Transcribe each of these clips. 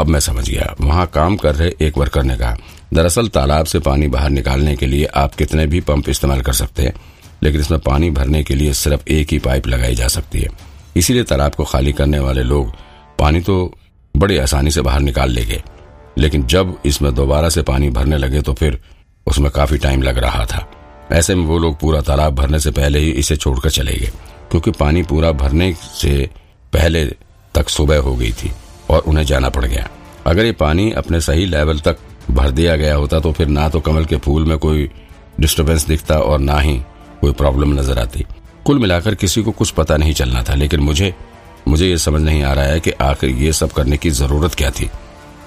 अब मैं समझ गया। वहाँ काम कर रहे एक वर्कर ने कहा, दरअसल तालाब से पानी बाहर निकालने के लिए आप कितने भी पंप इस्तेमाल कर सकते हैं, लेकिन इसमें पानी भरने के लिए सिर्फ़ एक ही पाइप लगाई जा सकती है। इसीलिए तालाब को खाली करने वाले लोग पानी तो बड़ी आसानी से बाहर निकाल ले गए लेकिन जब इसमें दोबारा से पानी भरने लगे तो फिर उसमें काफ़ी टाइम लग रहा था। ऐसे में वो लोग पूरा तालाब भरने से पहले ही इसे छोड़कर चले गए, क्योंकि पानी पूरा भरने से पहले तक सुबह हो गई थी। और उन्हें जाना पड़ गया। अगर ये पानी अपने सही लेवल तक भर दिया गया होता तो फिर ना तो कमल के फूल में कोई डिस्टरबेंस दिखता और ना ही कोई प्रॉब्लम नज़र आती। कुल मिलाकर किसी को कुछ पता नहीं चलना था, लेकिन मुझे मुझे ये समझ नहीं आ रहा है कि आखिर ये सब करने की ज़रूरत क्या थी।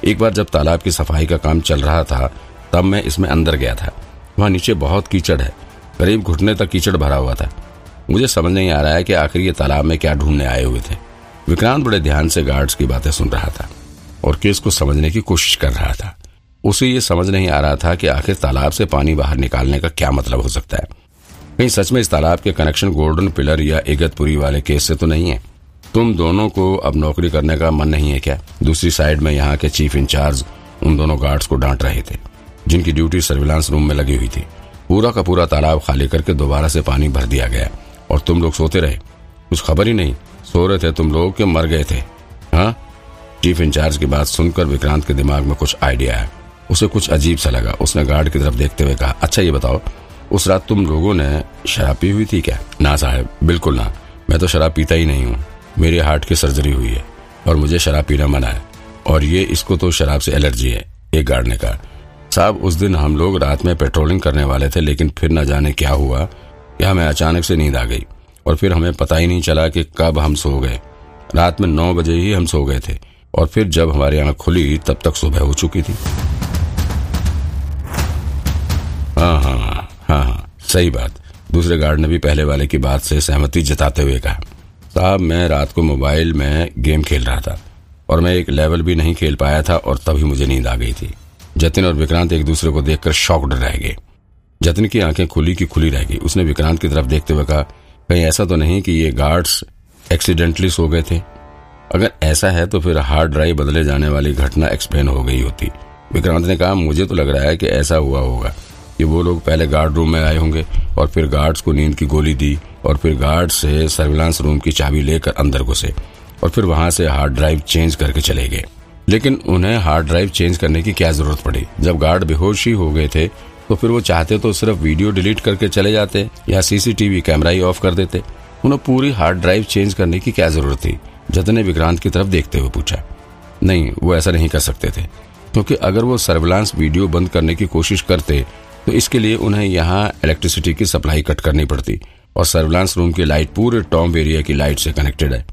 एक बार जब तालाब की सफ़ाई का काम चल रहा था, तब मैं इसमें अंदर गया था। वहाँ नीचे बहुत कीचड़ है, करीब घुटने तक कीचड़ भरा हुआ था। मुझे समझ नहीं आ रहा है कि आखिर ये तालाब में क्या ढूँढने आए हुए थे। विक्रांत बड़े ध्यान से गार्ड्स की बातें सुन रहा था और केस को समझने की कोशिश कर रहा था। उसे ये समझ नहीं आ रहा था कि आखिर तालाब से पानी बाहर निकालने का क्या मतलब हो सकता है। कहीं सच में इस तालाब के कनेक्शन गोल्डन पिलर या इगतपुरी वाले केस से तो नहीं है? तुम दोनों को अब नौकरी करने का मन नहीं है क्या? दूसरी साइड में यहाँ के चीफ इंचार्ज उन दोनों गार्ड्स को डांट रहे थे, जिनकी ड्यूटी सर्विलांस रूम में लगी हुई थी। पूरा का पूरा तालाब खाली करके दोबारा से पानी भर दिया गया और तुम लोग सोते रहे। कुछ खबर ही नहीं सो रहे थे तुम लोग के मर गए थे। हाँ? चीफ इंचार्ज की बात सुनकर विक्रांत के दिमाग में कुछ आइडिया है उसे कुछ अजीब सा लगा। उसने गार्ड की तरफ़ देखते हुए कहा अच्छा ये बताओ, उस रात तुम लोगों ने शराब पी हुई थी क्या? ना साहब, बिल्कुल ना। मैं तो शराब पीता ही नहीं हूँ। मेरे हार्ट की सर्जरी हुई है और मुझे शराब पीना मना है। और ये, इसको तो शराब से एलर्जी है, एक गार्ड ने कहा। साहब, उस दिन हम लोग रात में पेट्रोलिंग करने वाले थे, लेकिन फिर न जाने क्या हुआ। कि हमें अचानक से नींद आ गई। और फिर हमें पता ही नहीं चला कि कब हम सो गए। रात में नौ बजे ही हम सो गए थे, और फिर जब हमारी आँख खुली, तब तक सुबह हो चुकी थी। हाँ हाँ हाँ हाँ सही बात। दूसरे गार्ड ने भी पहले वाले की बात से सहमति जताते हुए कहा, साहब, मैं रात को मोबाइल में गेम खेल रहा था, और मैं एक लेवल भी नहीं खेल पाया था, और तभी मुझे नींद आ गई थी। जतिन और विक्रांत एक दूसरे को देखकर शॉक्ड रह गए। जतिन की आँखें खुली की खुली रह गई। उसने विक्रांत की तरफ़ देखते हुए कहा कहीं ऐसा तो नहीं कि ये गार्ड्स एक्सीडेंटली सो गए थे। अगर ऐसा है तो फिर हार्ड ड्राइव बदले जाने वाली घटना एक्सप्लेन हो गई होती। विक्रांत ने कहा, मुझे तो लग रहा है कि ऐसा हुआ होगा। कि वो लोग पहले गार्ड रूम में आए होंगे और फिर गार्ड्स को नींद की गोली दी और फिर गार्ड से सर्विलांस रूम की चाबी लेकर अंदर घुसे और फिर वहाँ से हार्ड ड्राइव चेंज करके चले गए। लेकिन उन्हें हार्ड ड्राइव चेंज करने की क्या ज़रूरत पड़ी? जब गार्ड बेहोश ही हो गए थे तो फिर वो चाहते तो सिर्फ़ वीडियो डिलीट करके चले जाते या सीसीटीवी कैमरा ही ऑफ़ कर देते। उन्हें पूरी हार्ड ड्राइव चेंज करने की क्या ज़रूरत थी? जतन ने विक्रांत की तरफ़ देखते हुए पूछा। नहीं, वो ऐसा नहीं कर सकते थे। क्योंकि अगर वो सर्विलांस वीडियो बंद करने की कोशिश करते तो इसके लिए उन्हें यहाँ इलेक्ट्रिसिटी की सप्लाई कट करनी पड़ती और सर्विलांस रूम की लाइट पूरे टॉम एरिया की लाइट से कनेक्टेड है।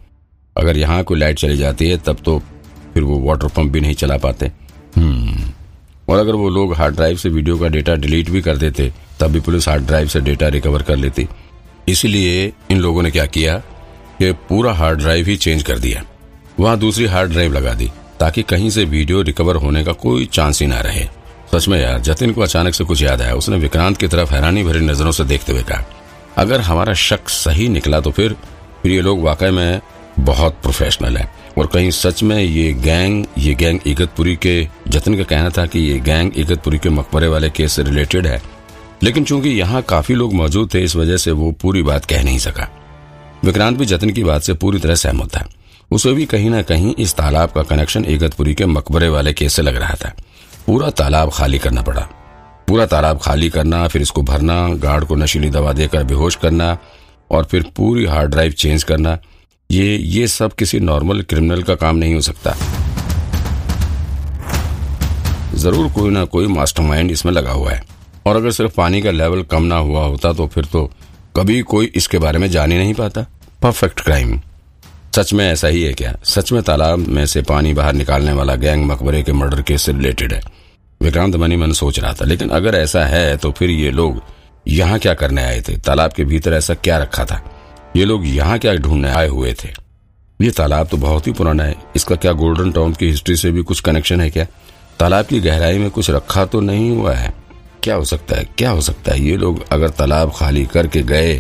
अगर यहाँ कोई लाइट चली जाती है, तब तो फिर वो वाटर पंप भी नहीं चला पाते। हम्म। और अगर वो लोग हार्ड ड्राइव से वीडियो का डेटा डिलीट भी कर देते, तब भी पुलिस हार्ड ड्राइव से डेटा रिकवर कर लेती। इसलिए इन लोगों ने क्या किया कि पूरा हार्ड ड्राइव ही चेंज कर दिया। वहाँ दूसरी हार्ड ड्राइव लगा दी, ताकि कहीं से वीडियो रिकवर होने का कोई चांस ही ना रहे। सच में यार, जतिन को अचानक से कुछ याद आया। उसने विक्रांत की तरफ़ हैरानी भरी नज़रों से देखते हुए कहा, अगर हमारा शक सही निकला तो फिर फिर ये लोग वाकई में बहुत प्रोफेशनल है। और कहीं सच में ये गैंग ये गैंग इगतपुरी के, जतन का कहना था कि ये गैंग इगतपुरी के मकबरे वाले केस से रिलेटेड है। लेकिन चूँकि यहाँ काफ़ी लोग मौजूद थे, इस वजह से वो पूरी बात कह नहीं सका। विक्रांत भी जतन की बात से पूरी तरह सहमत था। उसे भी कहीं ना कहीं इस तालाब का कनेक्शन इगतपुरी के मकबरे वाले केस से लग रहा था। पूरा तालाब खाली करना पड़ा। पूरा तालाब खाली करना, फिर इसको भरना, गार्ड को नशीली दवा देकर बेहोश करना, और फिर पूरी हार्ड ड्राइव चेंज करना। ये ये सब किसी नॉर्मल क्रिमिनल का काम नहीं हो सकता। ज़रूर कोई ना कोई मास्टरमाइंड इसमें लगा हुआ है। और अगर सिर्फ़ पानी का लेवल कम ना हुआ होता तो फिर तो कभी कोई इसके बारे में जान ही नहीं पाता। परफेक्ट क्राइम सच में ऐसा ही है क्या? सच में तालाब में से पानी बाहर निकालने वाला गैंग मकबरे के मर्डर केस से रिलेटेड है। विक्रांत मनी मन सोच रहा था, लेकिन अगर ऐसा है तो फिर ये लोग यहाँ क्या करने आए थे? तालाब के भीतर ऐसा क्या रखा था? ये लोग यहाँ क्या ढूँढने आए हुए थे? ये तालाब तो बहुत ही पुराना है। इसका क्या गोल्डन टाउन की हिस्ट्री से भी कुछ कनेक्शन है क्या? तालाब की गहराई में कुछ रखा तो नहीं हुआ है। क्या हो सकता है? क्या हो सकता है? ये लोग अगर तालाब खाली करके गए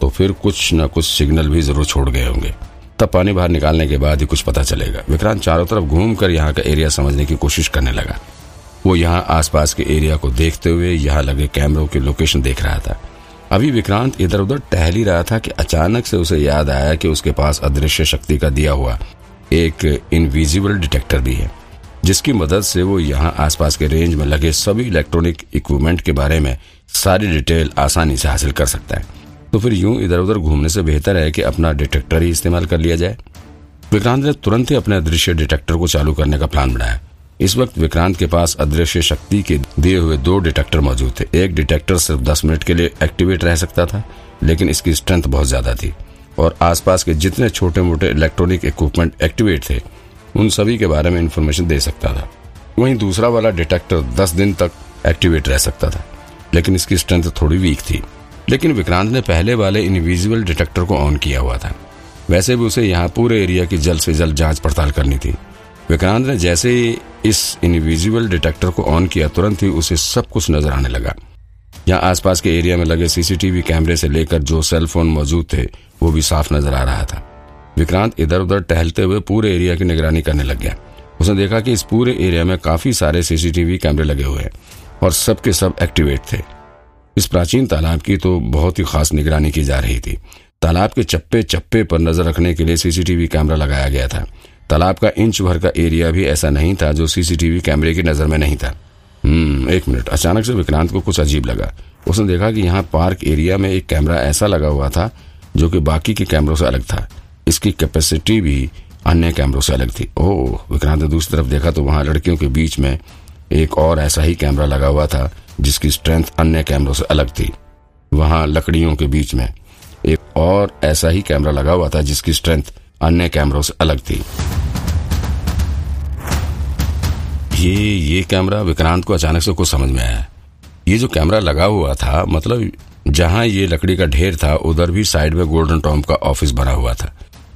तो फिर कुछ न कुछ सिग्नल भी ज़रूर छोड़ गए होंगे। तब पानी बाहर निकालने के बाद ही कुछ पता चलेगा। विक्रांत चारों तरफ़ घूम कर यहाँ का एरिया समझने की कोशिश करने लगा। वो यहाँ आसपास के एरिया को देखते हुए यहाँ लगे कैमरों की लोकेशन देख रहा था। अभी विक्रांत इधर उधर टहल ही रहा था कि अचानक से उसे याद आया कि उसके पास अदृश्य शक्ति का दिया हुआ एक इनविजिबल डिटेक्टर भी है, जिसकी मदद से वो यहाँ आसपास के रेंज में लगे सभी इलेक्ट्रॉनिक इक्विपमेंट के बारे में सारी डिटेल आसानी से हासिल कर सकता है। तो फिर यूँ इधर उधर घूमने से बेहतर है कि अपना डिटेक्टर ही इस्तेमाल कर लिया जाए। विक्रांत ने तुरंत ही अपने अदृश्य डिटेक्टर को चालू करने का प्लान बनाया। इस वक्त विक्रांत के पास अदृश्य शक्ति के दिए हुए दो डिटेक्टर मौजूद थे। एक डिटेक्टर सिर्फ़ दस मिनट के लिए एक्टिवेट रह सकता था, लेकिन इसकी स्ट्रेंथ बहुत ज़्यादा थी और आसपास के जितने छोटे मोटे इलेक्ट्रॉनिक इक्विपमेंट एक्टिवेट थे, उन सभी के बारे में इंफॉर्मेशन दे सकता था। वहीं दूसरा वाला डिटेक्टर दस दिन तक एक्टिवेट रह सकता था, लेकिन इसकी स्ट्रेंथ थोड़ी वीक थी। लेकिन विक्रांत ने पहले वाले इनविजिबल डिटेक्टर को ऑन किया हुआ था। वैसे भी उसे यहाँ पूरे एरिया की जल्द से जल्द जाँच पड़ताल करनी थी। विक्रांत ने जैसे ही इस इनविजिबल डिटेक्टर को ऑन किया, तुरंत ही उसे सब कुछ नज़र आने लगा। यहाँ आसपास के एरिया में लगे सीसीटीवी कैमरे से लेकर जो सेल फ़ोन मौजूद थे, वो भी साफ़ नज़र आ रहा था। विक्रांत इधर उधर टहलते हुए पूरे एरिया की निगरानी करने लग गया। उसने देखा कि इस पूरे एरिया में काफ़ी सारे सीसीटीवी कैमरे लगे हुए हैं और सबके सब एक्टिवेट थे। इस प्राचीन तालाब की तो बहुत ही खास निगरानी की जा रही थी। तालाब के चप्पे चप्पे पर नज़र रखने के लिए सीसीटीवी कैमरा लगाया गया था। तालाब का इंच भर का एरिया भी ऐसा नहीं था जो सीसीटीवी कैमरे की नज़र में नहीं था। हम्म एक मिनट। अचानक से विक्रांत को कुछ अजीब लगा। उसने देखा कि यहाँ पार्क एरिया में एक कैमरा ऐसा लगा हुआ था जो कि बाकी के कैमरों से अलग था। इसकी कैपेसिटी भी अन्य कैमरों से अलग थी। ओह, विक्रांत ने दूसरी तरफ़ देखा तो वहाँ लड़कियों के बीच में एक और ऐसा ही कैमरा लगा हुआ था, जिसकी स्ट्रेंथ अन्य कैमरों से अलग थी। वहाँ लकड़ियों के बीच में एक और ऐसा ही कैमरा लगा हुआ था, जिसकी स्ट्रेंथ अन्य कैमरों से अलग थी। ये ये कैमरा विक्रांत को अचानक से कुछ समझ में आया। ये जो कैमरा लगा हुआ था मतलब जहाँ ये लकड़ी का ढेर था, उधर भी साइड में गोल्डन टॉम का ऑफ़िस बना हुआ था।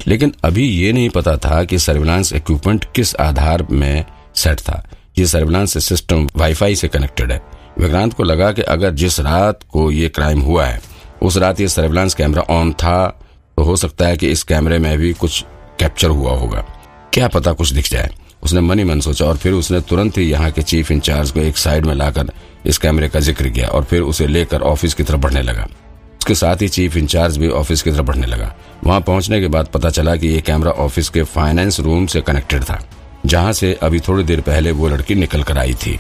लेकिन अभी ये नहीं पता था कि सर्विलांस इक्विपमेंट किस आधार में सेट था। ये सर्विलांस सिस्टम वाईफाई से कनेक्टेड है। विक्रांत को लगा कि अगर जिस रात को ये क्राइम हुआ है, उस रात ये सर्विलांस कैमरा ऑन था तो हो सकता है कि इस कैमरे में भी कुछ कैप्चर हुआ होगा। क्या पता कुछ दिख जाए। उसने मनी मन सोचा और फिर उसने तुरंत ही यहाँ के चीफ इंचार्ज को एक साइड में लाकर इस कैमरे का ज़िक्र किया और फिर उसे लेकर ऑफ़िस की तरफ़ बढ़ने लगा। उसके साथ ही चीफ इंचार्ज भी ऑफ़िस की तरफ़ बढ़ने लगा। वहाँ पहुँचने के बाद पता चला कि ये कैमरा ऑफ़िस के फाइनेंस रूम से कनेक्टेड था, जहाँ से अभी थोड़ी देर पहले वो लड़की निकल कर आई थी।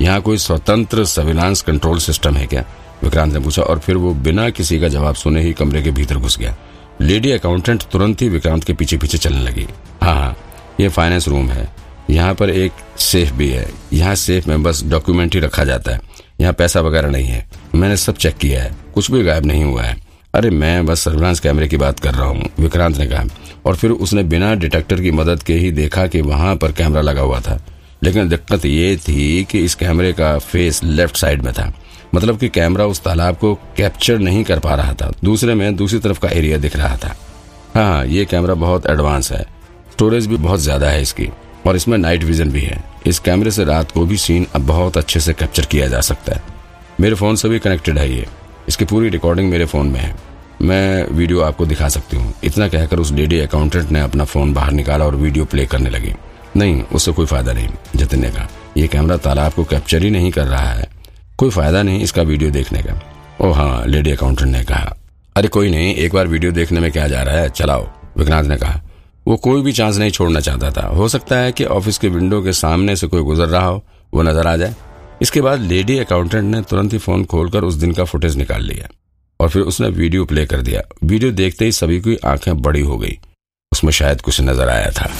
यहाँ कोई स्वतंत्र सर्विलांस कंट्रोल सिस्टम है क्या? विक्रांत ने पूछा और फिर वो बिना किसी का जवाब सुने ही कमरे के भीतर घुस गया। लेडी अकाउंटेंट तुरंत ही विक्रांत के पीछे पीछे चलने लगी। हाँ हाँ ये फाइनेंस रूम है। यहाँ पर एक सेफ़ भी है। यहाँ सेफ़ में बस डॉक्यूमेंट ही रखा जाता है। यहाँ पैसा वगैरह नहीं है। मैंने सब चेक किया है। कुछ भी गायब नहीं हुआ है। अरे मैं बस सर्विलांस कैमरे की बात कर रहा हूँ, विक्रांत ने कहा। और फिर उसने बिना डिटेक्टर की मदद के ही देखा कि वहाँ पर कैमरा लगा हुआ था। लेकिन दिक्कत ये थी कि इस कैमरे का फेस लेफ़्ट साइड में था। मतलब कि कैमरा उस तालाब को कैप्चर नहीं कर पा रहा था। दूसरे में दूसरी तरफ़ का एरिया दिख रहा था। हाँ ये कैमरा बहुत एडवांस है। स्टोरेज भी बहुत ज़्यादा है इसकी। और इसमें नाइट विजन भी है। इस कैमरे से रात को भी सीन अब बहुत अच्छे से कैप्चर किया जा सकता है। मेरे फ़ोन से भी कनेक्टेड है ये। इसकी पूरी रिकॉर्डिंग मेरे फ़ोन में है। मैं वीडियो आपको दिखा सकती हूँ। इतना कहकर उस लेडी अकाउंटेंट ने अपना फ़ोन बाहर निकाला और वीडियो प्ले करने लगी। नहीं, उससे कोई फ़ायदा नहीं, जतिन ने कहा यह कैमरा तालाब को कैप्चर ही नहीं कर रहा है। कोई फ़ायदा नहीं इसका वीडियो देखने का। ओ हाँ लेडी अकाउंटेंट ने कहा। अरे कोई नहीं, एक बार वीडियो देखने में क्या जा रहा है? चलाओ। विक्रांत ने कहा। वो कोई भी चांस नहीं छोड़ना चाहता था। हो सकता है कि ऑफ़िस के विंडो के सामने से कोई गुजर रहा हो, वो नज़र आ जाए। इसके बाद लेडी अकाउंटेंट ने तुरंत ही फ़ोन खोलकर उस दिन का फुटेज निकाल लिया और फिर उसने वीडियो प्ले कर दिया। वीडियो देखते ही सभी की आँखें बड़ी हो गई। उसमें शायद कुछ नज़र आया था।